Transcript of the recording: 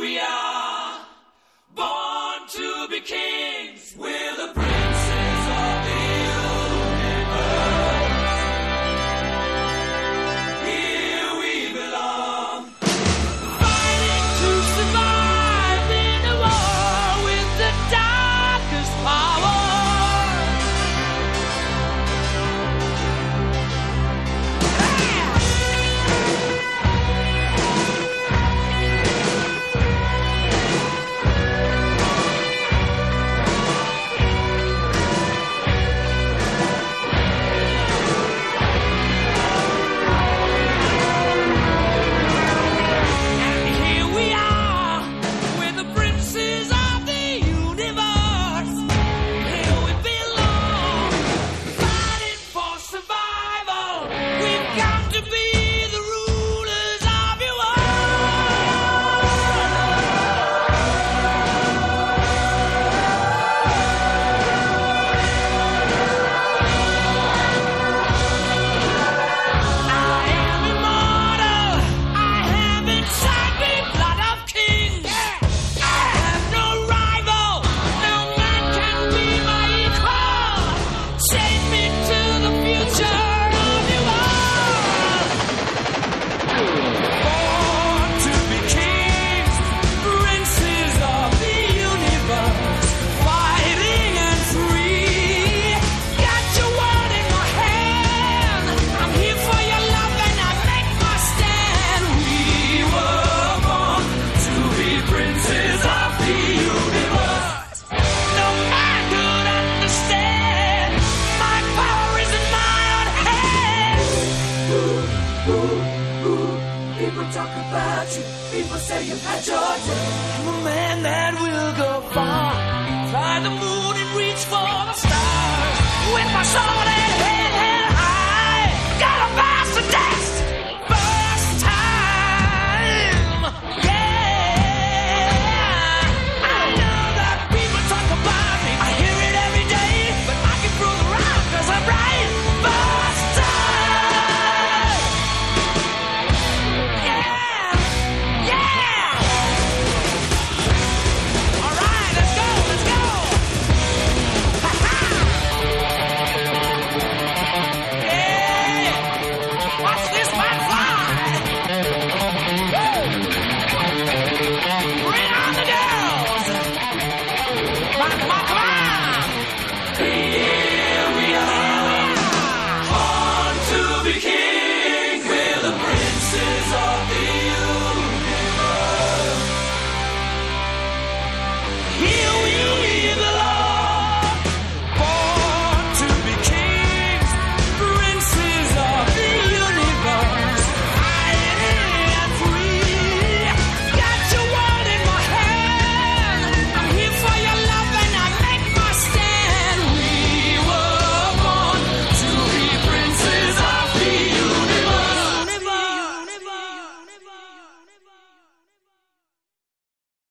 we are born to be king. talk about you. People say you've had your day. I'm a man that will go far, Try the moon.